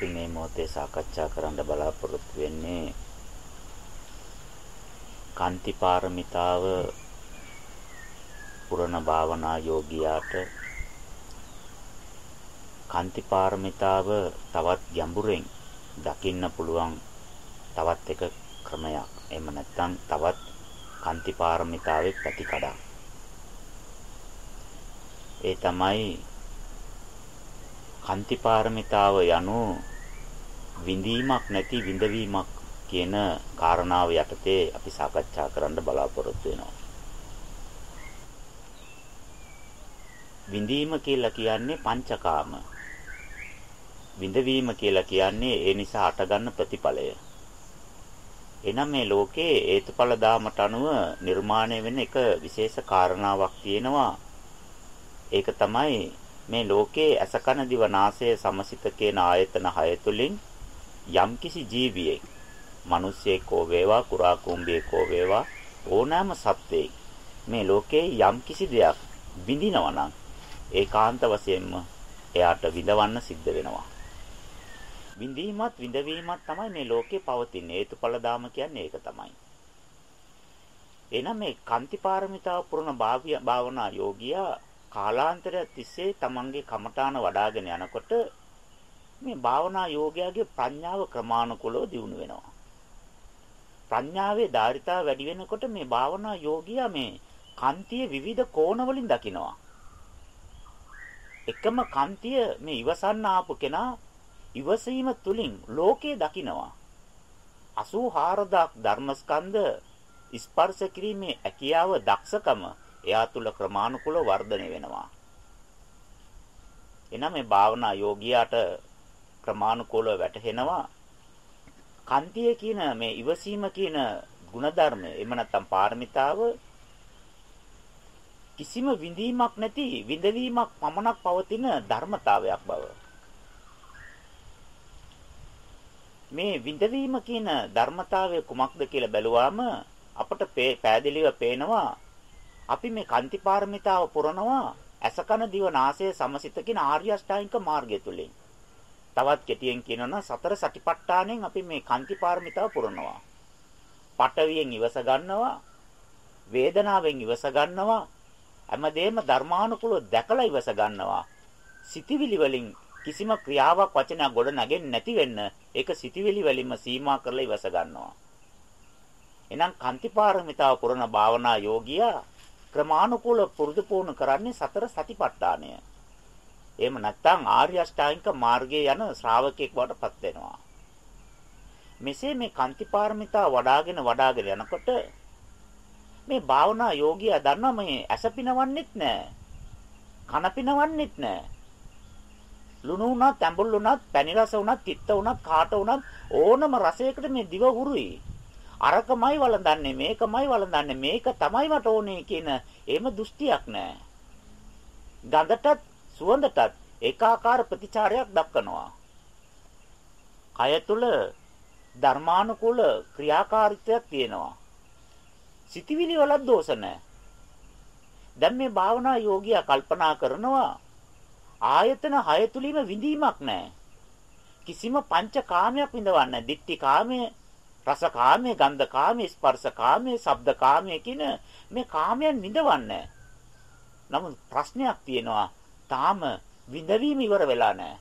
අපි මේ මොහොතේ සාකච්ඡා කරන්න බලාපොරොත්තු වෙන්නේ කාන්ති පාරමිතාව පුරණ භාවනා යෝගියාට කාන්ති පාරමිතාව තවත් ගැඹුරෙන් දකින්න පුළුවන් තවත් එක ක්‍රමයක්. එහෙම නැත්නම් තවත් කාන්ති පාරමිතාවේ පැතිකඩක්. ඒ තමයි කාන්ති පාරමිතාව යනු විඳීමක් නැති විඳවීමක් කියන කාරණාව යටතේ අපි සාකච්ඡා කරන්න බලාපොරොත්තු වෙනවා. විඳීම කියලා කියන්නේ පංචකාම. විඳවීම කියලා කියන්නේ ඒ නිසා අටගන්න ප්‍රතිඵලය. එනම් මේ ලෝකේ හේතුඵල දාමට අනුව නිර්මාණය වෙන එක විශේෂ කාරණාවක් තියෙනවා. ඒක තමයි මේ ලෝකේ අසකන දිව නාසය සමසිත කියන ආයතන හය තුලින් යම්කිසි ජීවියෙක් මිනිස්සෙක් හෝ වේවා කුරා කුඹියෙක් හෝ වේවා ඕනෑම සත්වෙක් මේ ලෝකේ යම්කිසි දෙයක් විඳිනවා නම් ඒකාන්ත වශයෙන්ම එයාට විඳවන්න සිද්ධ වෙනවා. විඳීමත් විඳවීමත් තමයි මේ ලෝකේ පවතින හේතුඵල දාම කියන්නේ ඒක තමයි. එහෙනම් මේ කාන්තිපාරමිතාව පුරන භාවනා යෝගියා කාලාන්තරය තිස්සේ තමන්ගේ කමඨාන වඩ아가න යනකොට මේ භාවනා යෝගයාගේ ප්‍රඥාව ක්‍රමානුකූලව දියුණු වෙනවා. ප්‍රඥාවේ ධාරිතාව වැඩි වෙනකොට මේ භාවනා යෝගියා මේ කාන්තිය විවිධ කෝණ වලින් දකිනවා. එකම කාන්තිය මේ ඉවසන්න ආපු කෙනා ඉවසීම තුලින් ලෝකේ දකිනවා. 84000ක් ධර්මස්කන්ධ ස්පර්ශ කිරීමේ හැකියාව දක්ෂකම එයා තුල ක්‍රමානුකූලව වර්ධනය වෙනවා. එනනම් මේ භාවනා යෝගියාට ක්‍රමානුකූලව වැටහෙනවා කන්තිය කියන මේ ඉවසීම කියන ಗುಣධර්ම එහෙම නැත්නම් පාරමිතාව කිසිම විඳීමක් නැති විඳවීමක් පමණක් පවතින ධර්මතාවයක් බව මේ විඳවීම කියන ධර්මතාවය කුමක්ද කියලා බැලුවාම අපට පෑදෙලිව පේනවා අපි මේ කාන්ති පාරමිතාව පුරනවා අසකන දිව නාසය සමසිත කියන ආර්ය අෂ්ටාංගික මාර්ගය තුලින්. තවත් කෙටියෙන් කියනවා සතර සටිපට්ඨානෙන් අපි මේ කාන්ති පාරමිතාව පුරනවා. පටවියෙන් ඉවස ගන්නවා, වේදනාවෙන් ඉවස ගන්නවා, හැමදේම ධර්මානුකූලව දැකලා ඉවස ගන්නවා. සිතිවිලි වලින් කිසිම ක්‍රියාවක් වචනයක් ගොඩ නැගෙන්නේ නැති වෙන්න ඒක සිතිවිලි වලින්ම සීමා කරලා ඉවස ගන්නවා. එහෙනම් කාන්තිපාරමිතාව පුරන භාවනා යෝගියා ක්‍රමානුකූල පුරුදු පුහුණු කරන්නේ සතර සතිපට්ඨානය. එහෙම නැත්නම් ආර්ය අෂ්ටාංගික මාර්ගයේ යන ශ්‍රාවකෙක් බවට පත් වෙනවා. මෙසේ මේ කාන්තිපාරමිතා වඩාගෙන වඩාගෙන යනකොට මේ භාවනා යෝගියා දන්නා මේ ඇස පිනවන්නෙත් නැහැ. කන පිනවන්නෙත් නැහැ. ලුණු උනත්, ඇඹුල් උනත්, පැණි රස උනත්, තිත්ත උනත්, කාට උනත් ඕනම රසයකට මේ දිව හුරුයි. අරකමයි වළඳන්නේ මේකමයි වළඳන්නේ මේක තමයි මට ඕනේ කියන එහෙම දෘෂ්ටියක් නැහැ. ගඳටත් සුවඳටත් ඒකාකාර ප්‍රතිචාරයක් දක්වනවා. කය තුල ධර්මානුකූල ක්‍රියාකාරීත්වයක් තියෙනවා. සිතවිලි වල දෝෂ නැහැ. දැන් මේ භාවනා යෝගියා කල්පනා කරනවා ආයතන හය තුලින්ම විඳීමක් නැහැ. කිසිම පංච කාමයක් විඳවන්නේ නැහැ. දිට්ටි කාමයේ රස කාමයේ, ගන්ධ කාමයේ, ස්පර්ශ කාමයේ, ශබ්ද කාමයේ කියන මේ කාමයන් විඳවන්නේ නමුත් ප්‍රශ්නයක් තියෙනවා. තාම විඳවීම ඉවර වෙලා නැහැ.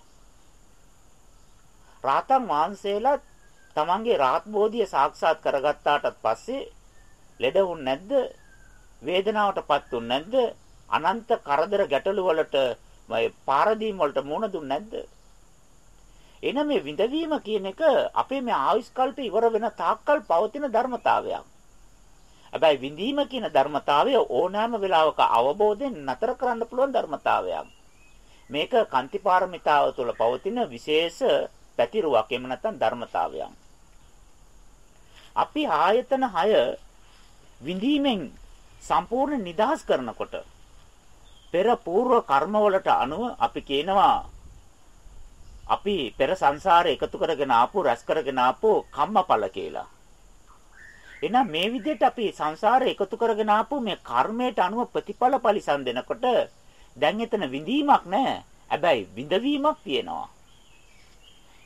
රාතන් වහන්සේලා තමන්ගේ රාත් බෝධිය සාක්ෂාත් කරගත්තාටත් පස්සේ ලෙඩ වුන් නැද්ද? වේදනාවටපත් වුන් නැද්ද? අනන්ත කරදර ගැටලු වලට පාරදීම් වලට මුහුණ දුන්නේ නැද්ද? එන මේ විඳවීම කියන එක අපේ මේ ආයුෂ්කල්පේ ඉවර වෙන තාක්කල් පවතින ධර්මතාවයක්. හැබැයි විඳීම කියන ධර්මතාවය ඕනෑම වෙලාවක අවබෝධයෙන් නතර කරන්න පුළුවන් ධර්මතාවයක්. මේක කාන්තිපාරමිතාව තුළ පවතින විශේෂ පැතිරුවක් එහෙම නැත්නම් ධර්මතාවයක්. අපි ආයතන 6 විඳීමෙන් සම්පූර්ණ නිදහස් කරනකොට පෙර పూర్ව කර්මවලට අනුව අපි කියනවා අපි පෙර සංසාරේ එකතු කරගෙන ආපු රැස් කරගෙන ආපු කම්මඵල කියලා. එහෙනම් මේ විදිහට අපි සංසාරේ එකතු කරගෙන ආපු මේ කර්මයට අනුව ප්‍රතිඵල පරිසම් දෙනකොට දැන් එතන විඳීමක් නැහැ. හැබැයි විඳවීමක් තියෙනවා.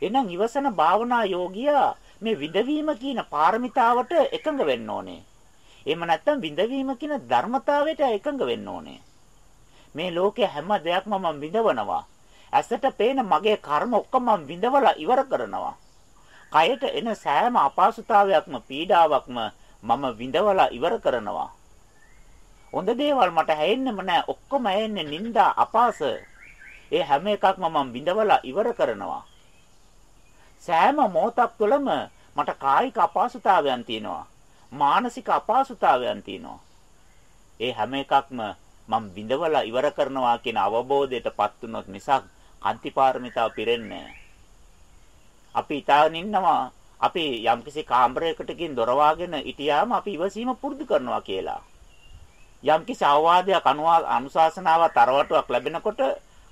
එහෙනම් ඉවසන භාවනා යෝගියා මේ විඳවීම කියන පාරමිතාවට එකඟ වෙන්න ඕනේ. එහෙම නැත්නම් විඳවීම කියන ධර්මතාවයට එකඟ වෙන්න ඕනේ. මේ ලෝකේ හැම දෙයක්ම මම විඳවනවා. ඇසට පේන මගේ කර්ම ඔක්කොම මම විඳවලා ඉවර කරනවා. කයට එන සෑම අපහසුතාවයක්ම පීඩාවක්ම මම විඳවලා ඉවර කරනවා. හොඳ දේවල් මට හැෙන්නෙම නෑ ඔක්කොම ඇෙන්නේ නිന്ദා අපාස. ඒ හැම එකක්ම මම විඳවලා ඉවර කරනවා. සෑම මොහොතක් තුළම මට කායික අපහසුතාවයන් තියෙනවා. මානසික අපහසුතාවයන් තියෙනවා. ඒ හැම එකක්ම මම විඳවලා ඉවර කරනවා කියන අවබෝධයටපත් වුණොත් මිසක් අන්තිපාරමිතාව පිරෙන්නේ අපි ඊතාවන ඉන්නවා අපි යම්කිසි කාමරයකට ගින් දොර වහගෙන ඉතියාම අපි ඉවසීම පුරුදු කරනවා කියලා. යම්කිසි අවවාදයක් අනුශාසනාවක් තරවටුවක් ලැබෙනකොට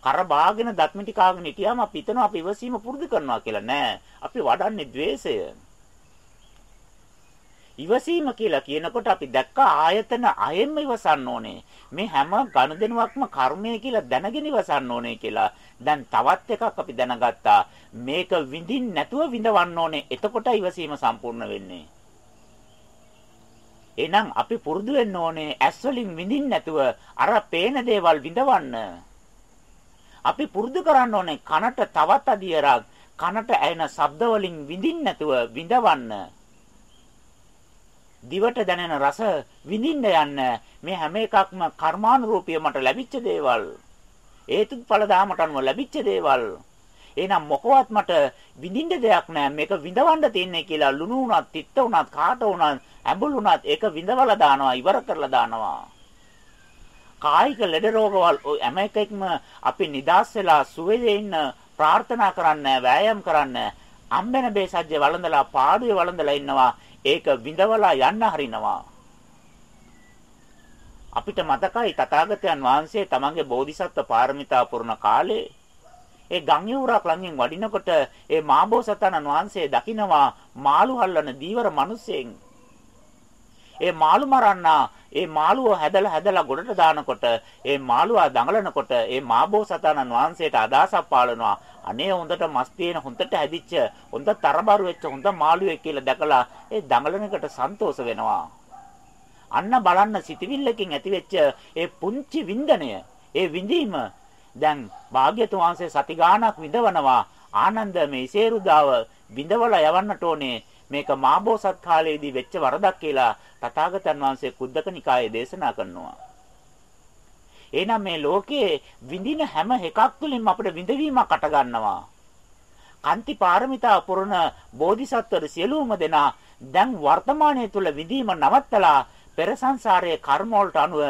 කර බාගෙන දත්මිටි කාගෙන හිටියාම අපි හිතනවා අපි ඉවසීම පුරුදු කරනවා කියලා නෑ. අපි වඩන්නේ द्वේෂය. ඉවසීම කියලා කියනකොට අපි දැක්ක ආයතන අයෙන්ම ඉවසන්න ඕනේ. මේ හැම ගනුදෙනුවක්ම කර්මය කියලා දැනගෙන ඉවසන්න ඕනේ කියලා. දැන් තවත් එකක් අපි දැනගත්තා. මේක විඳින්න නැතුව විඳවන්න ඕනේ. එතකොට ඉවසීම සම්පූර්ණ වෙන්නේ. එහෙනම් අපි පුරුදු වෙන්න ඕනේ ඇස් වලින් විඳින්න නැතුව අර පේන දේවල් විඳවන්න. අපි පුරුදු කරන්න ඕනේ කනට තවත් අදියරක් කනට ඇහෙන ශබ්ද වලින් විඳින්න නැතුව විඳවන්න. දිවට දැනෙන රස විඳින්න යන්න මේ හැම එකක්ම කර්මානුරූපී මට ලැබිච්ච දේවල්. හේතුඵල දාමට අනුව ලැබිච්ච දේවල්. එහෙනම් මොකවත් මට විඳින්න දෙයක් නැහැ. මේක විඳවන්න තියෙන්නේ කියලා ලුණු උනත්, තිත්ත උනත්, කාට උනත්, ඇඹුල් උනත් ඒක විඳවලා දානවා, ඉවර කරලා දානවා. කායික ලෙඩ රෝගවල් හැම එකෙක්ම අපි නිදාස් වෙලා සුවේදී ඉන්න ප්‍රාර්ථනා කරන්න, වෑයම් කරන්න, අම්බෙන බේසජ්‍ය වළඳලා, පාඩුවේ වළඳලා ඉන්නවා. ඒක විඳවලා යන්න හරිනවා. අපිට මතකයි තථාගතයන් වහන්සේ තමන්ගේ බෝධිසත්ව පාරමිතා පුරන කාලේ ඒ ගංයුරක් ළඟින් වඩිනකොට ඒ මාබෝසතාණන් වහන්සේ දකිනවා මාළු හල්ලන දීවර මිනිසෙන් ඒ මාළු මරන්නා ඒ මාළුව හැදලා හැදලා ගොඩට දානකොට ඒ මාළුවා දඟලනකොට ඒ මාබෝසතාණන් වහන්සේට අදාසක් පාලනවා අනේ හොඳට මස් තියෙන හොඳට හැදිච්ච හොඳ තරබරු වෙච්ච හොඳ මාළුවෙක් කියලා දැකලා ඒ දඟලන එකට සන්තෝෂ වෙනවා. අන්න බලන්න සිතවිල්ලකින් ඇතිවෙච්ච ඒ පුංචි වින්දනය ඒ විඳීම දැන් භාග්‍යතුන් වහන්සේ සති ගාණක් විඳවනවා ආනන්ද මේ ඉසේරුදාව විඳවලා යවන්නට ඕනේ මේක මාබෝසත් කාලයේදී වෙච්ච වරදක් කියලා තථාගතයන් වහන්සේ කුද්දක නිකායේ දේශනා කරනවා. එහෙනම් මේ ලෝකයේ විඳින හැම එකක් තුළින්ම අපිට විඳවීමක් අට ගන්නවා. කාන්ති පාරමිතා පුරන බෝධිසත්වර සියලුම දෙනා දැන් වර්තමානයේ තුල විඳීම නවත්තලා පෙර සංසාරයේ කර්ම වලට අනුව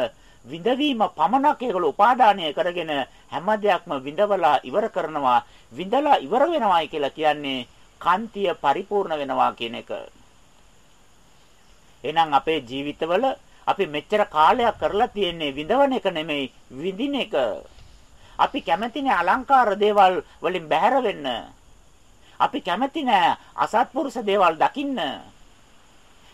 විඳවීම පමණක් ඒගොල්ලෝ උපාදානය කරගෙන හැම දෙයක්ම විඳවලා ඉවර කරනවා විඳලා ඉවර වෙනවායි කියලා කියන්නේ කාන්තිය පරිපූර්ණ වෙනවා කියන එක. එහෙනම් අපේ ජීවිතවල අපි මෙච්චර කාලයක් කරලා තියෙන්නේ විඳවන එක නෙමෙයි විඳින එක. අපි කැමති නෑ අලංකාර දේවල් වලින් බැහැර වෙන්න. අපි කැමති නෑ අසත්පුරුෂ දේවල් දකින්න.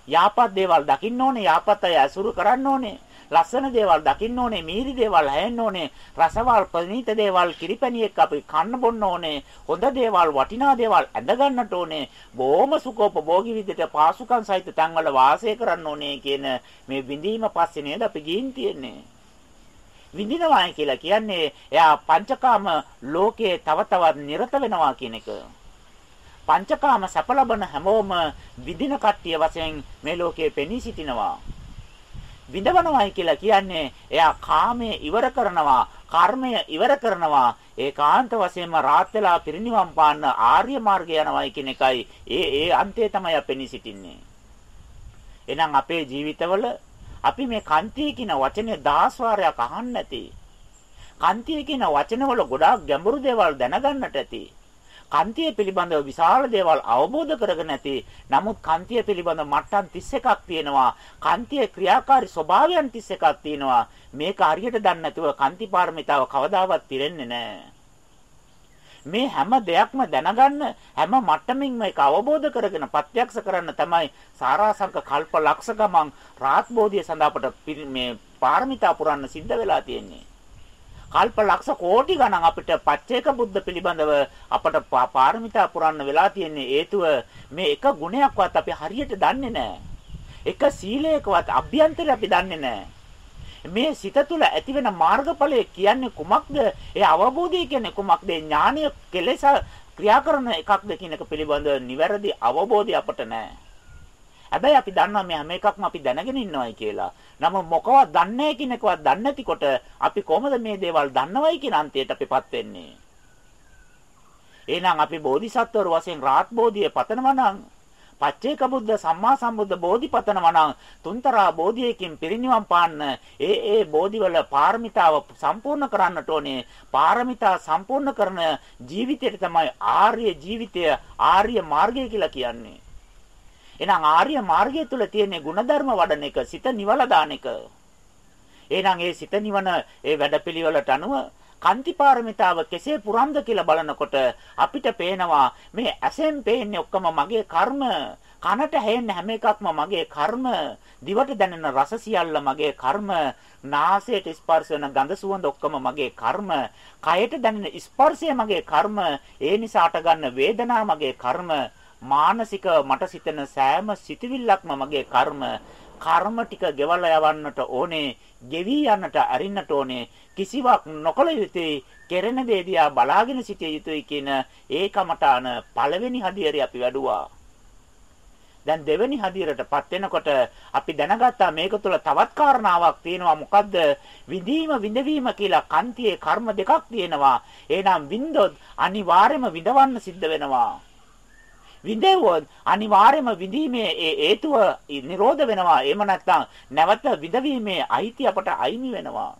යාපත් දේවල් දකින්න ඕනේ, යාපත් අය අසුරු කරන්න ඕනේ. ලස්සන දේවල් දකින්න ඕනේ, මීරි දේවල් හැෙන්න ඕනේ, රසවල් ප්‍රණීත දේවල් කිරිපැණියෙක් අපි කන්න බොන්න ඕනේ, හොඳ දේවල් වටිනා දේවල් ඇඳ ගන්නට ඕනේ, බොහොම සුඛෝපභෝගී විදිහට පාසුකම් සහිත තැන්වල වාසය කරන්න ඕනේ කියන මේ විඳීම පස්සේ නේද අපි ගිහින් තියෙන්නේ. විඳිනවායි කියලා කියන්නේ එයා පංචකාම ලෝකයේ තව තවත් නිරත වෙනවා කියන එක. පංචකාම සැප ලබන හැමෝම විඳින කට්ටිය වශයෙන් මේ ලෝකයේ පෙනී සිටිනවා. විඳවනවායි කියලා කියන්නේ එයා කාමයේ ඉවර කරනවා කර්මය ඉවර කරනවා. ඒකාන්ත වශයෙන්ම රාත් වෙලා පිරිනිවන් පාන්න ආර්ය මාර්ගය යනවායි කියන එකයි ඒ ඒ අන්තය තමයි අපෙනි සිටින්නේ එහෙනම් අපේ ජීවිතවල අපි මේ කන්තිය කියන වචනේ දහස් වාරයක් අහන්න නැති කන්තිය කියන වචනවල ගොඩාක් ගැඹුරු දේවල් දැනගන්නට ඇති. කන්තිය පිළිබඳව විශාල දේවල් අවබෝධ කරගෙන නැති. නමුත් කන්තිය පිළිබඳ මට්ටම් 31ක් තියෙනවා. කන්තිය ක්‍රියාකාරී ස්වභාවයන් 31ක් තියෙනවා. මේක හරියට දන්නේ නැතුව කන්ති පාරමිතාව කවදාවත් පිරෙන්නේ නැහැ. මේ හැම දෙයක්ම දැනගන්න හැම මට්ටමින් මේක අවබෝධ කරගෙන ප්‍රත්‍යක්ෂ කරන්න තමයි සාරාංශක කල්ප ලක්ෂ ගමන් රාත් බෝධිය සඳහා අපට මේ පාරමිතා පුරන්න සිද්ධ වෙලා තියෙන්නේ. කල්ප ලක්ෂ කෝටි ගණන් අපිට පච්චේක බුද්ධ පිළිබඳව අපට පාරමිතා පුරන්න වෙලා තියෙන හේතුව මේ එක ගුණයක්වත් අපි හරියට දන්නේ නැහැ. එක සීලයකවත් අභ්‍යන්තරය අපි දන්නේ නැහැ. මේ සිත තුළ ඇතිවෙන මාර්ගඵලය කියන්නේ කුමක්ද? ඒ අවබෝධය කියන්නේ කුමක්ද? ඥානය කෙලෙස ක්‍රියා කරන එකක්ද කියන එක පිළිබඳ නිවැරදි අවබෝධය අපට නැහැ. හැබැයි අපි දන්නවා මේ හැම එකක්ම අපි දැනගෙන ඉන්නවයි කියලා. නමුත් මොකවත් දන්නේ නැහැ කියන එකවත් දන්නේ නැතිකොට අපි කොහොමද මේ දේවල් දන්නවයි කියන අන්තයට අපිපත් වෙන්නේ? එහෙනම් අපි බෝධිසත්වරු වශයෙන් රාත් බෝධිය පතනවා නම් පච්චේක බුද්ධ සම්මා සම්බුද්ධ බෝධිපතනවා නම් තුන්තරා බෝධියකින් පිරිනිවන් පාන්න ඒ ඒ බෝධිවල පාරමිතාව සම්පූර්ණ කරන්නට ඕනේ පාරමිතා සම්පූර්ණ කරන ජීවිතයට තමයි ආර්ය ජීවිතය ආර්ය මාර්ගය කියලා කියන්නේ එහෙනම් ආර්ය මාර්ගය තුල තියෙන ಗುಣධර්ම වඩන එක සිත නිවල දාන එක. එහෙනම් ඒ සිත නිවන ඒ වැඩපිළිවෙලට අනුව කන්තිපාරමිතාව කෙසේ පුරන්ද කියලා බලනකොට අපිට පේනවා මේ ඇසෙන් පේන්නේ ඔක්කොම මගේ කර්ම කනට ඇහෙන හැම එකක්ම මගේ කර්ම දිවට දැනෙන රස සියල්ල මගේ කර්ම නාසයට ස්පර්ශ වෙන ගඳ සුවඳ ඔක්කොම මගේ කර්ම කයට දැනෙන ස්පර්ශය මගේ කර්ම ඒ නිසා අටගන්න වේදනාව මගේ කර්ම මානසික මට සිතෙන සෑම සිතුවිල්ලක්ම මගේ කර්ම කර්ම ටික ගෙවලා යවන්නට ඕනේ, ගෙවි යන්නට අරින්නට ඕනේ. කිසිවක් නොකළ යුතුයි, කෙරෙන දේ දිහා බලාගෙන සිටිය යුතුයි කියන ඒකමතාන පළවෙනි හදියරේ අපි වැඩුවා. දැන් දෙවෙනි හදියරටපත් වෙනකොට අපි දැනගත්තා මේක තුළ තවත් කාරණාවක් තියෙනවා මොකද්ද විඳීම විඳවීම කියලා කන්තියේ කර්ම දෙකක් තියෙනවා එහෙනම් විඳොත් අනිවාර්යයෙන්ම විඳවන්න සිද්ධ වෙනවා විඳෙවොත් අනිවාර්යයෙන්ම විඳීමේ ඒ හේතුව නිරෝධ වෙනවා. එහෙම නැත්නම් නැවත විඳවීමේ අයිති අපට අයිමි වෙනවා.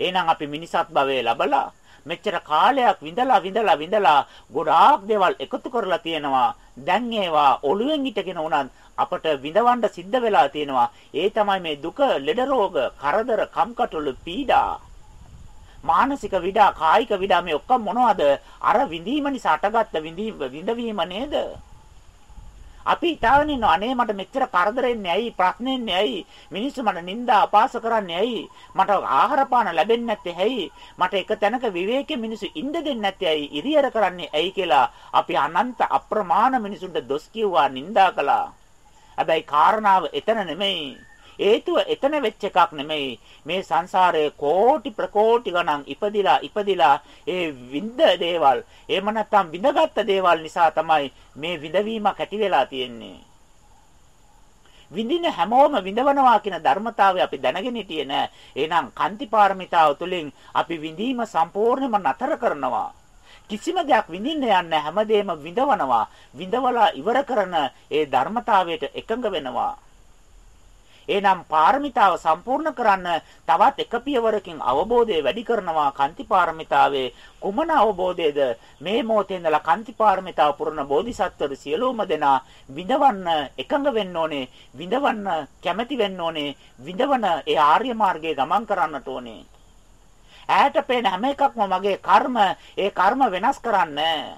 එහෙනම් අපි මිනිසත් භවයේ ලබලා මෙච්චර කාලයක් විඳලා විඳලා විඳලා ගොඩාක් දේවල් එකතු කරලා තියෙනවා. දැන් ඒවා ඔළුවෙන් හිටගෙන උනත් අපට විඳවන්න සිද්ධ වෙලා තියෙනවා. ඒ තමයි මේ දුක, ලෙඩ රෝග, කරදර, කම්කටොළු, පීඩා. මානසික විඩා, කායික විඩා මේ ඔක්කොම මොනවද? අර විඳීම නිසා අටගත්ත විඳවීම නේද? අපි ඉතාලෙන් ඉන්න අනේ මට මෙච්චර කරදරෙන්නේ ඇයි? ප්‍රශ්නෙන්නේ ඇයි? මිනිස්සු මට නිନ୍ଦා අපාස කරන්නේ ඇයි? මට ආහාර පාන ලැබෙන්නේ නැත්තේ ඇයි? මට එක තැනක විවේකයේ මිනිස්සු ඉන්න දෙන්නේ නැත්තේ ඇයි? ඉරියර කරන්නේ ඇයි කියලා අපි අනන්ත අප්‍රමාණ මිනිසුන්ට දොස් කිව්වා නිନ୍ଦා කළා. හැබැයි කාරණාව එතන නෙමෙයි. හේතුව එතන වෙච්ච එකක් නෙමෙයි. මේ සංසාරයේ කෝටි ප්‍රකෝටි ගණන් ඉපදිලා ඉපදිලා ඒ විඳ දේවල් එහෙම නැත්නම් විඳගත්ත දේවල් නිසා තමයි මේ විඳවීමක් ඇති වෙලා තියෙන්නේ. විඳින හැමෝම විඳවනවා කියන ධර්මතාවය අපි දැනගෙන හිටියේ නෑ. එහෙනම් කාන්ති පාරමිතාව තුළින් අපි විඳීම සම්පූර්ණයෙන්ම නතර කරනවා. කිසිම දෙයක් විඳින්න යන්නේ හැමදේම විඳවනවා. විඳවලා ඉවර කරන ඒ ධර්මතාවයට එකඟ වෙනවා. එහෙනම් පාරමිතාව සම්පූර්ණ කරන්න තවත් එක පියවරකින් අවබෝධය වැඩි කරනවා කාන්ති පාරමිතාවේ. කුමන අවබෝධයේද? මේ මොහොතේ ඉඳලා කාන්ති පාරමිතාව පුරන බෝධිසත්වරු සියලුම දෙනා විඳවන්න එකඟ වෙන්න ඕනේ විඳවන්න කැමැති වෙන්න ඕනේ විඳවන ඒ ආර්ය මාර්ගයේ ගමන් කරන්නට ඕනේ. ඈට පේන හැම එකක්ම මගේ කර්ම ඒ කර්ම වෙනස් කරන්නේ.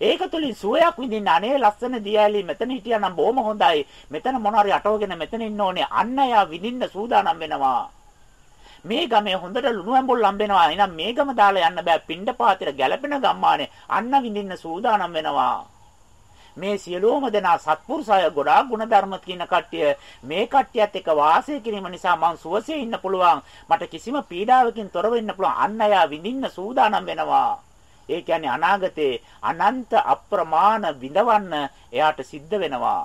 ඒක තුලින් සුවයක් විඳින්න අනේ ලස්සන දියැලි මෙතන හිටියානම් බොහොම හොඳයි. මෙතන මොනවාරි අටවගෙන මෙතන ඉන්න ඕනේ. අන්න යා විඳින්න සූදානම් වෙනවා. මේ ගමේ හොඳට ලුණු ඇඹුල් හම්බෙනවා. එහෙනම් මේ ගම දාලා යන්න බෑ. පිණ්ඩපාතේට ගැලපෙන ගම්මානේ අන්න විඳින්න සූදානම් වෙනවා. මේ සියලුම දෙනා සත්පුරුෂය ගොඩාක් ಗುಣධර්ම කියන කට්ටිය මේ කට්ටියත් එක්ක වාසය කිරීම නිසා මං සුවසේ ඉන්න පුළුවන් මට කිසිම පීඩාවකින් තොර වෙන්න පුළුවන් අන්න යා විඳින්න සූදානම් වෙනවා ඒ කියන්නේ අනාගතේ අනන්ත අප්‍රමාණ විඳවන්න එයාට සිද්ධ වෙනවා.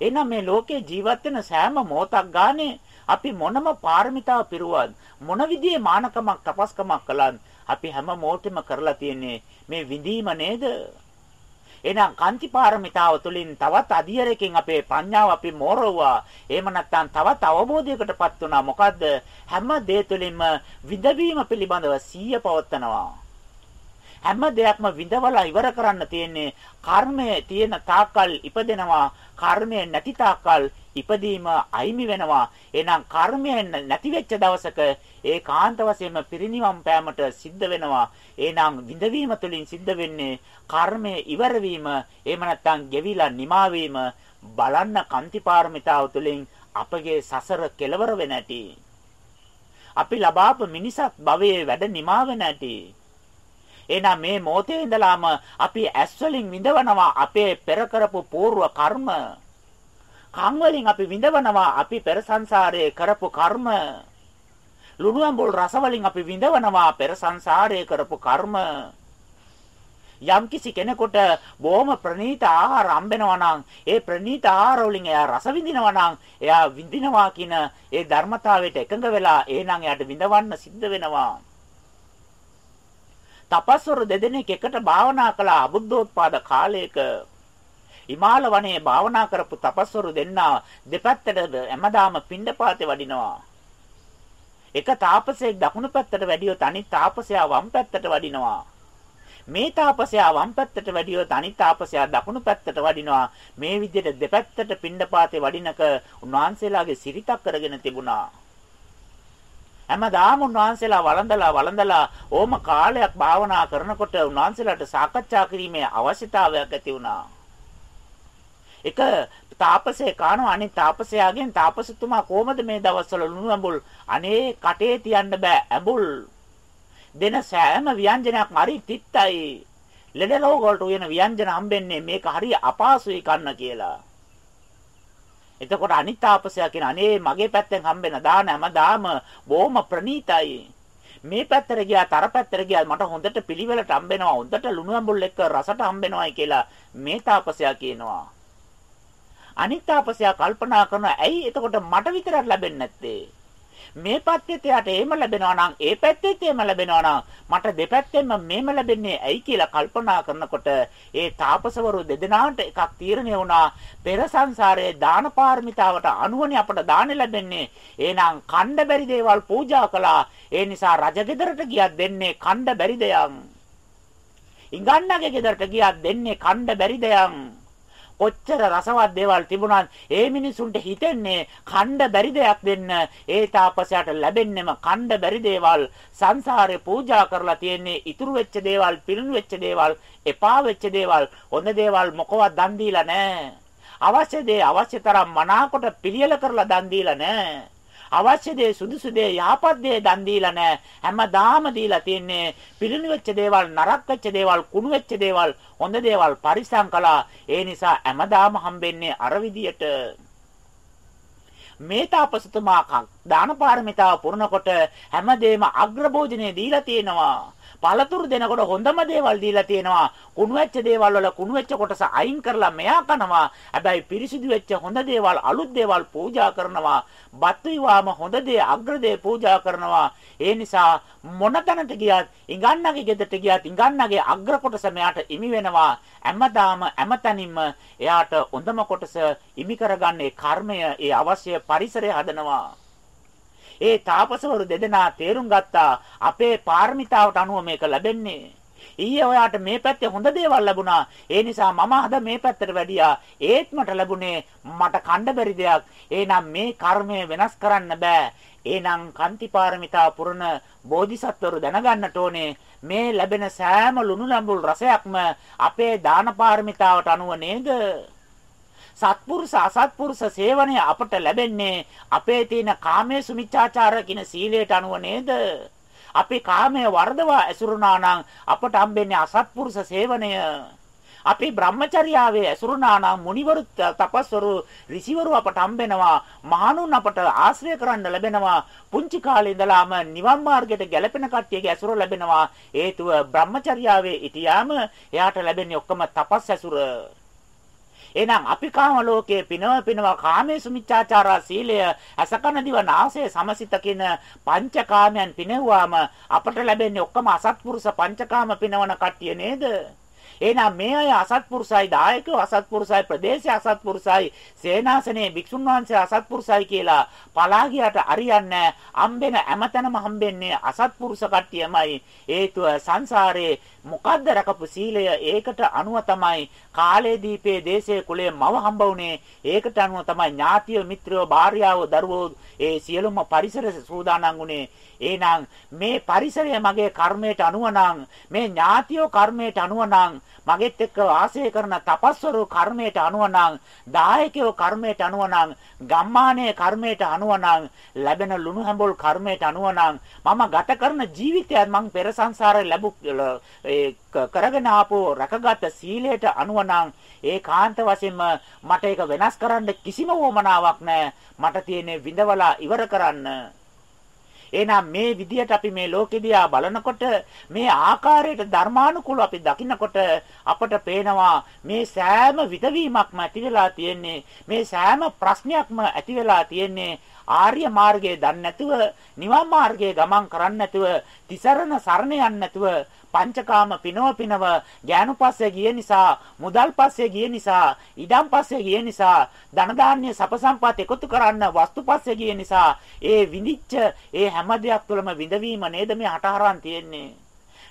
එහෙනම් මේ ලෝකේ ජීවත් වෙන සෑම මොහොතක් ගානේ අපි මොනම පාරමිතාව පිරුවත් මොන විදිහේ මානකමක් තපස්කමක් කළත් අපි හැම මොහොතෙම කරලා තියෙන්නේ මේ විඳීම නේද? එහෙනම් කාන්ති පාරමිතාව තුළින් තවත් අධියරකින් අපේ ප්‍රඥාව අපි මෝරවුවා. එහෙම නැත්නම් තවත් අවබෝධයකටපත් වුණා. මොකද්ද? හැම දේ තුළින්ම විඳවීම පිළිබඳව සිහිය පවත්නවා. හැම දෙයක්ම විඳවලා ඉවර කරන්න තියෙන්නේ කර්මයේ තියෙන තාක්කල් ඉපදෙනවා කර්මය නැති තාක්කල් ඉපදීම අයිමි වෙනවා. එහෙනම් කර්මය නැති වෙච්ච දවසක ඒ කාන්ත වශයෙන්ම පිරිනිවන් පෑමට සිද්ධ වෙනවා. එහෙනම් විඳවීම තුළින් සිද්ධ වෙන්නේ කර්මය ඉවර වීම එහෙම නැත්නම් ගෙවිලා නිමා වීම බලන්න කන්තිපාරමිතාව තුළින් අපගේ සසර කෙලවර වෙ නැටි අපි ලබාපු මිනිසත් භවයේ වැඩ නිමාව නැටි. එහෙනම් මේ මොහොතේ ඉඳලාම අපි ඇස් වලින් විඳවනවා අපේ පෙර කරපු పూర్ව කර්ම. කන් වලින් අපි විඳවනවා අපි පෙර සංසාරයේ කරපු කර්ම. ලුණු ඇඹුල් රස වලින් අපි විඳවනවා පෙර සංසාරයේ කරපු කර්ම. යම්කිසි කෙනෙකුට බොහොම ප්‍රණීත ආහාර හම්බෙනවා නම් ඒ ප්‍රණීත ආහාර වලින් එයා රස විඳිනවා නම් එයා විඳිනවා කියන ඒ ධර්මතාවයට එකඟ වෙලා එහෙනම් එයාට විඳවන්න සිද්ධ වෙනවා. තපස්වරු දෙදෙනෙක් එකට භාවනා කළ අබුද්ධෝත්පාද කාලයක හිමාල වනයේ භාවනා කරපු තපස්වරු දෙන්නා දෙපැත්තට හැමදාම පිණ්ඩපාතේ වඩිනවා. එක තාපසයෙක් දකුණු පැත්තට වැඩියොත් අනිත් තාපසයා වම් පැත්තට වඩිනවා. මේ තාපසයා වම් පැත්තට වැඩියොත් අනිත් තාපසයා දකුණු පැත්තට වඩිනවා. මේ විදිහට දෙපැත්තට පිණ්ඩපාතේ වඩිනක උන්වහන්සේලාගේ සිරිතක් කරගෙන තිබුණා. හැමදාම උන්වහන්සේලා වළඳලා වළඳලා ඕම කාලයක් භාවනා කරනකොට උන්වහන්සේලාට සාකච්ඡා කිරීමේ අවශ්‍යතාවයක් ඇති වුණා. එක තාපසයේ කානවා අනිත් තාපසයාගෙන් තාපසතුමා කොහමද මේ දවස්වල ලුණු ඇඹුල් අනේ කටේ තියන්න බෑ. ඇඹුල් දෙන සෑම ව්‍යංජනයක්ම හරි තිත්තයි. ලෙඩ රෝග වලට උයන ව්‍යංජන හම්බෙන්නේ මේක හරි අපහසුයි කන්න කියලා. එතකොට අනිත් තාපසයා කියන අනේ මගේ පැත්තෙන් හම්බෙන දාන හැමදාම බොහොම ප්‍රණීතයි. මේ පැත්තට ගියාත් අර පැත්තට ගියාත් මට හොඳට පිළිවෙලට හම්බෙනවා. හොඳට ලුණු ඇඹුල් එක්ක රසට හම්බෙනවායි කියලා මේ තාපසයා කියනවා. අනිත් තාපසයා කල්පනා කරනවා ඇයි එතකොට මට විතරක් ලැබෙන්නේ නැත්තේ? මේ පැත්තේ එයාට එහෙම ලැබෙනවා නම් ඒ පැත්තෙත් එහෙම ලැබෙනවා නම් මට දෙපැත්තෙන්ම මේම ලැබෙන්නේ ඇයි කියලා කල්පනා කරනකොට ඒ තාපසවරු දෙදෙනාට එකක් තීරණය වුණා. පෙර සංසාරයේ දාන පාරමිතාවට අනුවනේ අපට දාන ලැබෙන්නේ. එහෙනම් කණ්ඩ බැරි දේවල් පූජා කළා. ඒ නිසා රජගෙදරට ගියත් දෙන්නේ කණ්ඩ බැරි දෙයක්. ඉඟන්නගේ ගෙදරට ගියත් දෙන්නේ කණ්ඩ බැරි දෙයක්. කොච්චර රසවත් දේවල් තිබුණත් ඒ මිනිසුන්ට හිතෙන්නේ කණ්ඩ බැරි දෙයක් දෙන්න. ඒ තාපසයාට ලැබෙන්නෙම කණ්ඩ බැරි දේවල්. සංසාරේ පූජා කරලා තියෙන්නේ ඉතුරු වෙච්ච දේවල් පිරුණු වෙච්ච දේවල් එපා වෙච්ච දේවල්. හොඳ දේවල් මොකවත් දන් දීලා නැහැ. අවශ්‍ය දේ අවශ්‍ය තරම් මනාකොට පිළියෙල කරලා දන් දීලා නැහැ. අවශ්‍ය දේ සුදුසු දේ යහපත් දේ දන් දීලා නැහැ. හැමදාම දීලා තියන්නේ පිළිණු වෙච්ච දේවල්, නරක වෙච්ච දේවල්, කුණු වෙච්ච දේවල්, හොඳ දේවල් පරිසම් කළා. ඒ නිසා හැමදාම හම්බෙන්නේ අර විදියට. මේ තාපසතුමා දාන පාරමිතාව පුරනකොට හැමදේම අග්‍රභෝජනේ දීලා තියෙනවා. පළතුරු දෙනකොට හොඳම දේවල් දීලා තියෙනවා. කුණු වෙච්ච දේවල් වල කුණු වෙච්ච කොටස අයින් කරලා මෙයා කනවා. හැබැයි පිරිසිදු වෙච්ච හොඳ දේවල් අලුත් දේවල් පූජා කරනවා. බත් විවාම හොඳ දේ අග්‍ර දේ පූජා කරනවා. ඒ නිසා මොන තැනට ගියත් ඉඟන්නගේ ගෙදරට ගියත් ඉඟන්නගේ අග්‍ර කොටස මෙයාට ඉමි වෙනවා. හැමදාම හැමතැනින්ම එයාට හොඳම කොටස ඉමි කරගන්නේ කර්මය ඒ අවශ්‍ය පරිසරය හදනවා. ඒ තාපසවරු දෙදෙනා තේරුම් ගත්තා අපේ පාරමිතාවට අනුව මේක ලැබෙන්නේ. ඊයේ ඔයාට මේ පැත්තේ හොඳ දේවල් ලැබුණා. ඒ නිසා මම අද මේ පැත්තට වැඩියා. ඒත් මට ලැබුණේ මට කණ්ඩ බැරි දෙයක්. එහෙනම් මේ කර්මය වෙනස් කරන්න බෑ. එහෙනම් කාන්ති පාරමිතා පුරන බෝධිසත්වරු දැනගන්නට ඕනේ මේ ලැබෙන සෑම ලුණු ලැඹුල් රසයක්ම අපේ දාන පාරමිතාවට අනුව නේද? සත්පුරුෂ අසත්පුරුෂ සේවනය අපට ලැබෙන්නේ අපේ තියෙන කාමයේ සුමිච්ඡාචාර කියන සීලයට අනුව නේද? අපි කාමයේ වර්ධවා ඇසුරුනා නම් අපට හම්බෙන්නේ අසත්පුරුෂ සේවනය. අපි බ්‍රහ්මචර්යාවේ ඇසුරුනා නම් මුනිවරු තපස්වරු ඍෂිවරු අපට හම්බෙනවා මහණුන් අපට ආශ්‍රය කරන්න ලැබෙනවා පුංචි කාලේ ඉඳලාම නිවන් මාර්ගයට ගැලපෙන කට්ටියගේ ඇසුර ලැබෙනවා හේතුව බ්‍රහ්මචර්යාවේ ඉතියාම එයාට ලැබෙන්නේ ඔක්කොම තපස් ඇසුර එහෙනම් අපි කාම ලෝකයේ පිනව පිනව කාමයේ මිච්ඡාචාරා සීලය අසකන දිව නාසය සමසිත කියන පංචකාමයන් පිනෙව්වාම අපට ලැබෙන්නේ ඔක්කොම අසත්පුරුෂ පංචකාම පිනවන කට්ටිය නේද? එහෙනම් මේ අය අසත්පුරුසයි දායකයෝ අසත්පුරුසයි ප්‍රදේශයේ අසත්පුරුසයි සේනාසනේ භික්ෂුන් වහන්සේ අසත්පුරුසයි කියලා පලාගියට අරියන්නේ හම්බෙන හැමතැනම හම්බෙන්නේ අසත්පුරුෂ කට්ටියමයි. හේතුව සංසාරේ මොකද්ද රකපු සීලය? ඒකට අනුව තමයි කාලේ දීපේ දේශයේ කුලයේ මව හම්බ වුනේ ඒකට අනුව තමයි ඥාතිය මිත්‍රයෝ භාර්යාවෝ දරුවෝ ඒ සියලුම පරිසර සූදානම් වුනේ එහෙනම් මේ පරිසරය මගේ කර්මයට අනුව නම් මේ ඥාතියෝ කර්මයට අනුව නම් මගෙත් එක්ක වාසය කරන තපස්වරු කර්මයට අනුව නම් දායකයෝ කර්මයට අනුව නම් ගම්මානයේ කර්මයට අනුව නම් ලැබෙන ලුණු හැඹොල් කර්මයට අනුව නම් මම ගත කරන ජීවිතයත් මං පෙර සංසාරේ ලැබු කරගෙන ආපු රැකගත් සීලයට අනුව නම් ඒකාන්ත වශයෙන්ම මට ඒක වෙනස් කරන්න කිසිම වොමනාවක් නැහැ මට තියෙන්නේ විඳවලා ඉවර කරන්න. එහෙනම් මේ විදියට අපි මේ ලෝකෙ දිහා බලනකොට මේ ආකාරයට ධර්මානුකූලව අපි දකිනකොට අපට පේනවා මේ සෑම විදවීමක්ම ඇති වෙලා තියෙන්නේ මේ සෑම ප්‍රශ්නයක්ම ඇති වෙලා තියෙන්නේ ආර්ය මාර්ගයේ දන්නේ නැතුව නිවන් මාර්ගයේ ගමන් කරන්නේ නැතුව තිසරණ සරණ යන්නේ නැතුව පංචකාම පිනව පිනව. ඥාන පස්සේ ගිය නිසා මුදල් පස්සේ ගිය නිසා ඉඩම් පස්සේ ගිය නිසා ධන දාන්‍ය සප සම්පත් එකතු කරන්න වස්තු පස්සේ ගිය නිසා ඒ විඳිච්ච ඒ හැම දෙයක් තුළම විඳවීම නේද මේ හටහරන් තියෙන්නේ?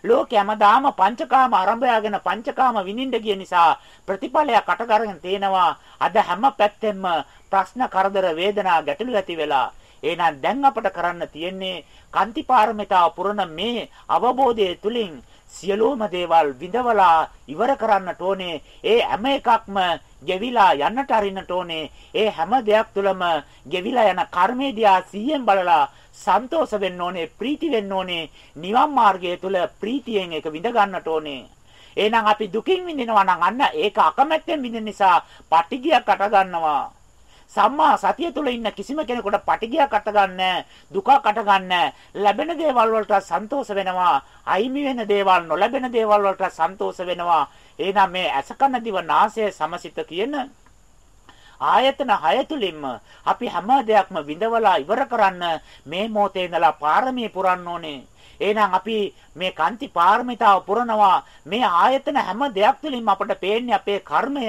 ලෝකයම දාම පංචකාම ආරම්භයගෙන පංචකාම විඳින්න ගිය නිසා ප්‍රතිඵලයක් අටකරගෙන තේනවා අද හැම පැත්තෙම ප්‍රශ්න කරදර වේදනා ගැටලු ඇති වෙලා. එහෙනම් දැන් අපට කරන්න තියෙන්නේ කාන්තිපාරමිතාව පුරන මේ අවබෝධය තුලින් සියලුම දේවල් විඳවලා ඉවර කරන්නට ඕනේ. ඒ හැම එකක්ම ගෙවිලා යන්නට අරින්නට ඕනේ. ඒ හැම දෙයක් තුළම ගෙවිලා යන කර්මේදියා සිහියෙන් බලලා සන්තෝෂ වෙන්න ඕනේ, ප්‍රීති වෙන්න ඕනේ. නිවන් මාර්ගය තුල ප්‍රීතියෙන් ඒක විඳ ගන්නට ඕනේ. එහෙනම් අපි දුකින් විඳිනවා නම් අන්න ඒක අකමැත්තෙන් විඳින නිසා පටිගියක් අට ගන්නවා. සම්මා සතිය තුළ ඉන්න කිසිම කෙනෙකුට පටිගයක් අටගන්නේ දුකක් අටගන්නේ ලැබෙන දේවල් වලට සන්තෝෂ වෙනවා. අයිමි වෙන දේවල් නොලැබෙන දේවල් වලට සන්තෝෂ වෙනවා. එහෙනම් මේ අසකන දිව නාසය සමසිත කියන ආයතන හය තුලින්ම අපි හැම දෙයක්ම විඳවලා ඉවර කරන්න මේ මොහොතේ ඉඳලා පාරමී පුරන්න ඕනේ. එහෙනම් අපි මේ කාන්ති පාරමිතාව පුරනවා මේ ආයතන හැම දෙයක් තුළින්ම අපට පේන්නේ අපේ කර්මය.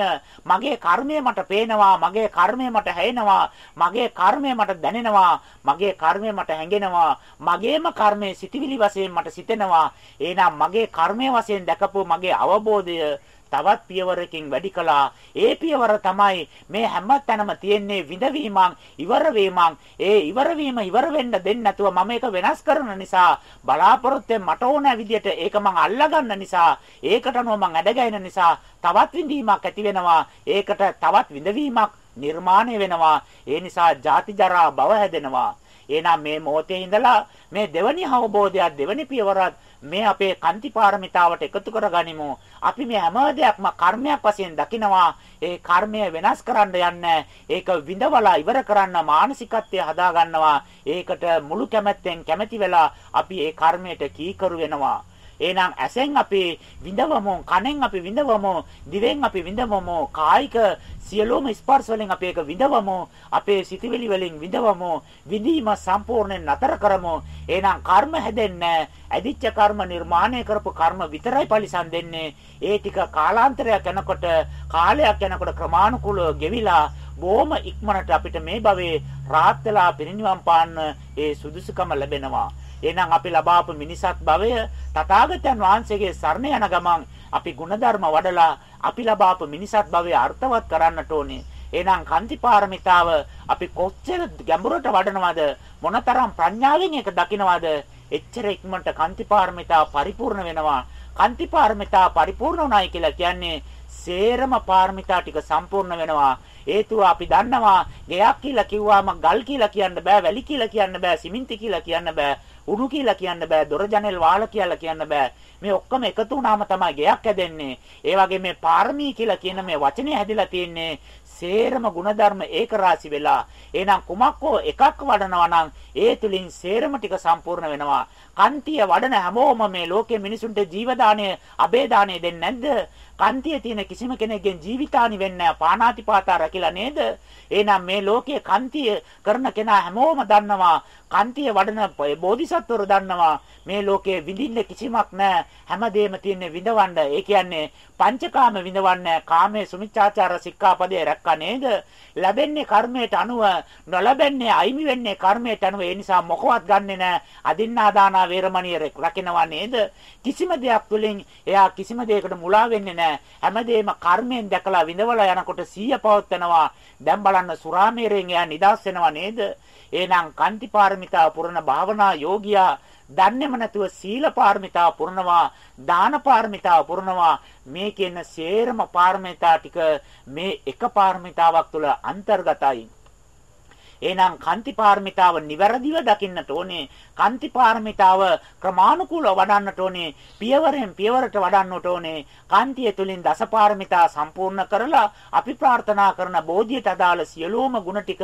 මගේ කර්මය මට පේනවා මගේ කර්මය මට හැයෙනවා මගේ කර්මය මට දැනෙනවා මගේ කර්මය මට හැඟෙනවා මගේම කර්මය සිටිවිලි වශයෙන් මට සිතෙනවා. එහෙනම් මගේ කර්මය වශයෙන් දැකපු මගේ අවබෝධය තවත් පියවරකින් වැඩි කළා. ඒ පියවර තමයි මේ හැම තැනම තියෙන්නේ විඳවීමක්, ඉවර වීමක්. ඒ ඉවර වීම ඉවර වෙන්න දෙන්නේ නැතුව මම ඒක වෙනස් කරන නිසා බලාපොරොත්තුෙන් මට ඕන විදියට ඒක මං අල්ලගන්න නිසා, ඒකට අනුව මං ඇදගැහෙන නිසා තවත් විඳීමක් ඇති වෙනවා. ඒකට තවත් විඳවීමක් නිර්මාණය වෙනවා. ඒ නිසා ජාති ජරා භව හැදෙනවා. එහෙනම් මේ මොහොතේ ඉඳලා මේ දෙවනි අවබෝධයත් දෙවනි පියවරත් මේ අපේ කාන්ති පාරමිතාවට එකතු කරගනිමු. අපි මේ හැම දෙයක්ම කර්මයක් වශයෙන් දකිනවා. ඒ කර්මය වෙනස් කරන්න යන්නේ ඒක විඳවලා ඉවර කරන්න මානසිකත්වය හදා ගන්නවා. ඒකට මුළු කැමැත්තෙන් කැමැති වෙලා අපි ඒ කර්මයට කීකරු වෙනවා. එහෙනම් ඇසෙන් අපි විඳවමු, කනෙන් අපි විඳවමු, දිවෙන් අපි විඳවමු, කායික සියලුම ස්පර්ශ වලින් අපි ඒක විඳවමු, අපේ සිතිවිලි වලින් විඳවමු, විඳීම සම්පූර්ණයෙන් නතර කරමු. එහෙනම් කර්ම හැදෙන්නේ ඇදිච්ච කර්ම නිර්මාණය කරපු කර්ම විතරයි පරිසම් දෙන්නේ. ඒ ටික කාලාන්තරයක් යනකොට, කාලයක් යනකොට ක්‍රමානුකූලව ගෙවිලා බොහොම ඉක්මනට අපිට මේ භවයේ රාත් වෙලා පිරිනිවන් පාන්න ඒ සුදුසුකම ලැබෙනවා. එහෙනම් අපි ලබාපු මිනිසත් භවය තථාගතයන් වහන්සේගේ සරණ යන ගමන් අපි ಗುಣධර්ම වඩලා අපි ලබාපු මිනිසත් භවය අර්ථවත් කරන්නට ඕනේ. එහෙනම් කාන්ති පාරමිතාව අපි කොච්චර ගැඹුරට වඩනවද මොනතරම් ප්‍රඥාවෙන් ඒක දකිනවද එච්චර ඉක්මනට කාන්ති පාරමිතාව පරිපූර්ණ වෙනවා. කාන්ති පාරමිතාව පරිපූර්ණ උනායි කියලා කියන්නේ සේරම පාරමිතා ටික සම්පූර්ණ වෙනවා. හේතුව අපි දන්නවා ගෙයක් කියලා කිව්වම ගල් කියලා කියන්න බෑ වැලි කියලා කියන්න බෑ සිමෙන්ති කියලා කියන්න බෑ උණු කියලා කියන්න බෑ දොර ජනෙල් වාල කියලා කියන්න බෑ. මේ ඔක්කොම එකතු වුණාම තමයි ගෙයක් හැදෙන්නේ. ඒ වගේ මේ පාරමී කියලා කියන මේ වචනේ හැදිලා තියෙන්නේ සේරම ಗುಣධර්ම ඒක රාශි වෙලා. එහෙනම් කුමක්කෝ එකක් වඩනවා නම් ඒ තුලින් සේරම ටික සම්පූර්ණ වෙනවා. කන්තිය වඩන හැමෝම මේ ලෝකයේ මිනිසුන්ට ජීවදානය අබේදානය දෙන්නේ නැද්ද? කන්තිය තියෙන කිසිම කෙනෙක්ගෙන් ජීවිතානි වෙන්නේ නැහැ. පානාතිපාතා රැකිලා නේද? එහෙනම් මේ ලෝකයේ කන්තිය කරන කෙනා හැමෝම දන්නවා. කන්තිය වඩන බෝධිසත්වරු දන්නවා. මේ ලෝකයේ විඳින්න කිසිමක් නැහැ. හැමදේම තියෙන්නේ විඳවන්න. ඒ කියන්නේ පංචකාම විඳවන්න. කාමයේ සුමිච්ඡාචාර සික්ඛාපදයේ රැක්කා නේද? ලැබෙන්නේ කර්මයට අනුව නොලැබෙන්නේ අයිමි වෙන්නේ කර්මයට අනුව. ඒ නිසා මොකවත් ගන්නෙ නැහැ. අදින්නාදානා වේරමණිය රැකිනවා නේද? කිසිම දෙයක් තුළින් එයා කිසිම දෙයකට මුලා වෙන්නේ නැහැ. හැමදේම කර්මයෙන් දැකලා විඳවලා යනකොට සීය පවත්නවා දැන් බලන්න සුරාමේරයෙන් එයා නිදාස් වෙනවා නේද එහෙනම් කාන්ති පාරමිතා පුරන භාවනා යෝගියා දන්නේම නැතුව සීල පාරමිතාව පුරනවා, දාන පාරමිතාව පුරනවා. මේ කියන සේරම පාරමිතා ටික මේ එක පාරමිතාවක් තුළ අන්තර්ගතයි. එහෙනම් කාන්ති පාරමිතාව නිවැරදිව දකින්නට ඕනේ. කාන්ති පාරමිතාව ක්‍රමානුකූලව වඩන්නට ඕනේ. පියවරෙන් පියවරට වඩන්නට ඕනේ. කාන්තිය තුලින් දස පාරමිතා සම්පූර්ණ කරලා අපි ප්‍රාර්ථනා කරන බෝධියට අදාළ සියලුම ගුණ ටික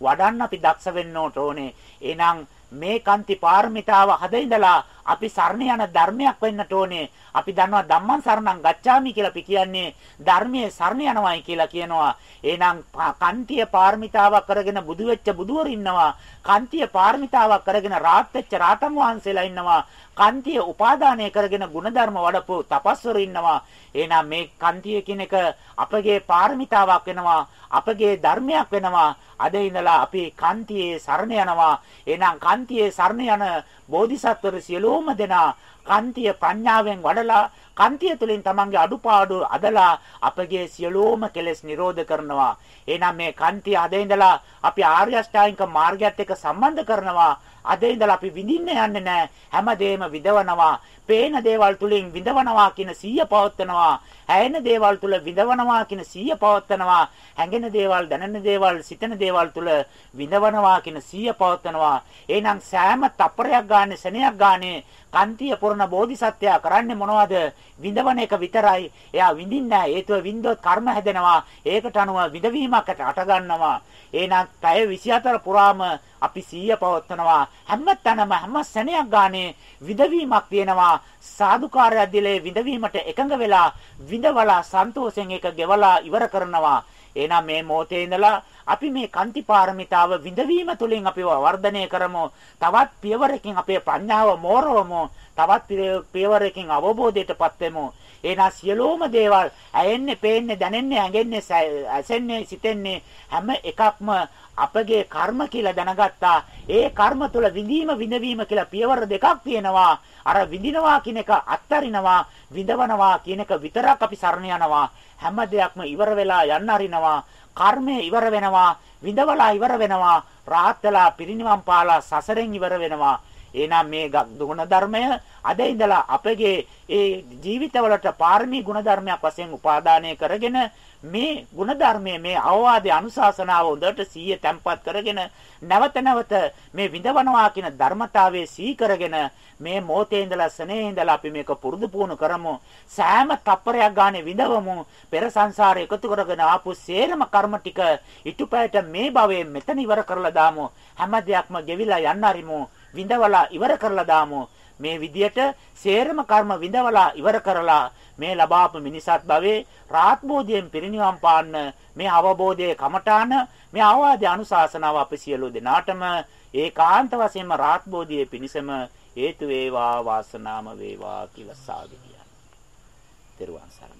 වඩන්න අපි දක්ෂ වෙන්න ඕනේ. එහෙනම් මේ කාන්ති පාරමිතාව හද ඉඳලා අපි සරණ යන ධර්මයක් වෙන්නට ඕනේ. අපි දන්නවා ධම්මං සරණං ගච්ඡාමි කියලා අපි කියන්නේ ධර්මයේ සරණ යනවායි කියලා කියනවා. එහෙනම් කාන්තිය පාරමිතාවක් කරගෙන බුදු වෙච්ච බුදුවරු ඉන්නවා. කාන්තිය පාරමිතාවක් කරගෙන රාත් වෙච්ච රාතන් වහන්සේලා ඉන්නවා. කාන්තිය උපාදානය කරගෙන ಗುಣධර්ම වඩපු තපස්වරු ඉන්නවා. එහෙනම් මේ කාන්තිය කියන එක අපගේ පාරමිතාවක් වෙනවා. අපගේ ධර්මයක් වෙනවා. අද ඉඳලා අපි කාන්තියේ සරණ යනවා. එහෙනම් කාන්තියේ සරණ යන බෝධිසත්වර සියලුම දෙනා කාන්තිය ප්‍රඥාවෙන් වඩලා කාන්තිය තුළින් තමන්ගේ අඩුපාඩු අදලා අපගේ සියලුම කෙලෙස් නිරෝධ කරනවා. එහෙනම් මේ කාන්තිය අද ඉඳලා අපි ආර්ය අෂ්ටාංගික මාර්ගයත් එක්ක සම්බන්ධ කරනවා. අද ඉඳලා අපි විඳින්න යන්නේ නැහැ. හැමදේම විදවනවා. පේන දේවල් තුලින් විඳවනවා කියන සීය පවත්නවා. ඇයෙන දේවල් තුල විඳවනවා කියන සීය පවත්නවා. හැඟෙන දේවල්, දැනෙන දේවල්, සිතෙන දේවල් තුල විඳවනවා කියන සීය පවත්නවා. එහෙනම් සෑම තප්පරයක් ගන්න, සෙනෙයක් ගන්න කන්තිය පුරන බෝධිසත්වයා කරන්නේ මොනවද? විඳවන එක විතරයි. එයා විඳින්නේ නැහැ. හේතුව විඳොත් කර්ම හැදෙනවා. ඒකට අනුව විඳවීමකට අට ගන්නවා. එහෙනම් පැය 24 පුරාම අපි සීය පවත්නවා. හැම තැනම හැම සෙනෙයක් ගානේ විඳවීමක් තියෙනවා. සාදුකාරය දිලේ විඳවීමට එකඟ වෙලා විඳවලා සන්තෝෂෙන් ඒක ගෙවලා ඉවර කරනවා. එහෙනම් මේ මොහොතේ ඉඳලා අපි මේ කන්ති පාරමිතාව විඳවීම තුළින් අපි වර්ධනය කරමු. තවත් පියවරකින් අපේ ප්‍රඥාව මෝරවමු. තවත් පියවරකින් අවබෝධයටපත් වෙමු. එහෙනම් සියලුම දේවල් ඇයෙන්නේ, පේන්නේ, දැනෙන්නේ, ඇඟෙන්නේ, ඇසෙන්නේ, සිතෙන්නේ හැම එකක්ම අපගේ කර්ම කියලා දැනගත්තා. ඒ කර්ම තුළ විඳීම විඳවීම කියලා පියවර දෙකක් තියෙනවා. අර විඳිනවා කියන එක අත්තරිනවා, විඳවනවා කියන එක විතරක් අපි සරණ යනවා. හැම දෙයක්ම ඉවර වෙලා යන්න අරිනවා. කර්මය ඉවර වෙනවා. විඳවලා ඉවර වෙනවා. රාහත් වෙලා පිරිනිවන් පාලා සසරෙන් ඉවර වෙනවා. එහෙනම් මේ ගුණ ධර්මය අද ඉඳලා අපගේ ඒ ජීවිතවලට පාරමී ගුණ ධර්මයක් වශයෙන් උපාදානය කරගෙන මේ ಗುಣධර්මයේ මේ අවවාදයේ අනුශාසනාව හොඳට සීය තැම්පත් කරගෙන නැවත නැවත මේ විඳවනවා කියන ධර්මතාවයේ සී කරගෙන මේ මොහොතේ ඉඳලා සනේ ඉඳලා අපි මේක පුරුදු පුහුණු කරමු. සෑම තප්පරයක් ගානේ විඳවමු. පෙර සංසාරේ එකතු කරගෙන ආපු සේරම කර්ම ටික ඉටුපැයට මේ භවයේ මෙතන ඉවර කරලා දාමු. හැම දෙයක්ම ගෙවිලා යන්න අරිමු. විඳවලා ඉවර කරලා දාමු මේ විදියට සේරම කර්ම විඳවලා ඉවර කරලා මේ ලබාපු මිනිසත් භවයේ රාත්බෝධයෙන් පිරිනිවන් පාන්න මේ අවබෝධයේ කමඨාන මේ අවවාදී අනුශාසනාව අපි සියලු දෙනාටම ඒකාන්ත වශයෙන්ම රාත්බෝධියේ පිණසම හේතු වේවා වාසනාම වේවා කියලා සාදු කියන්නේ. ත්වන් සරණයි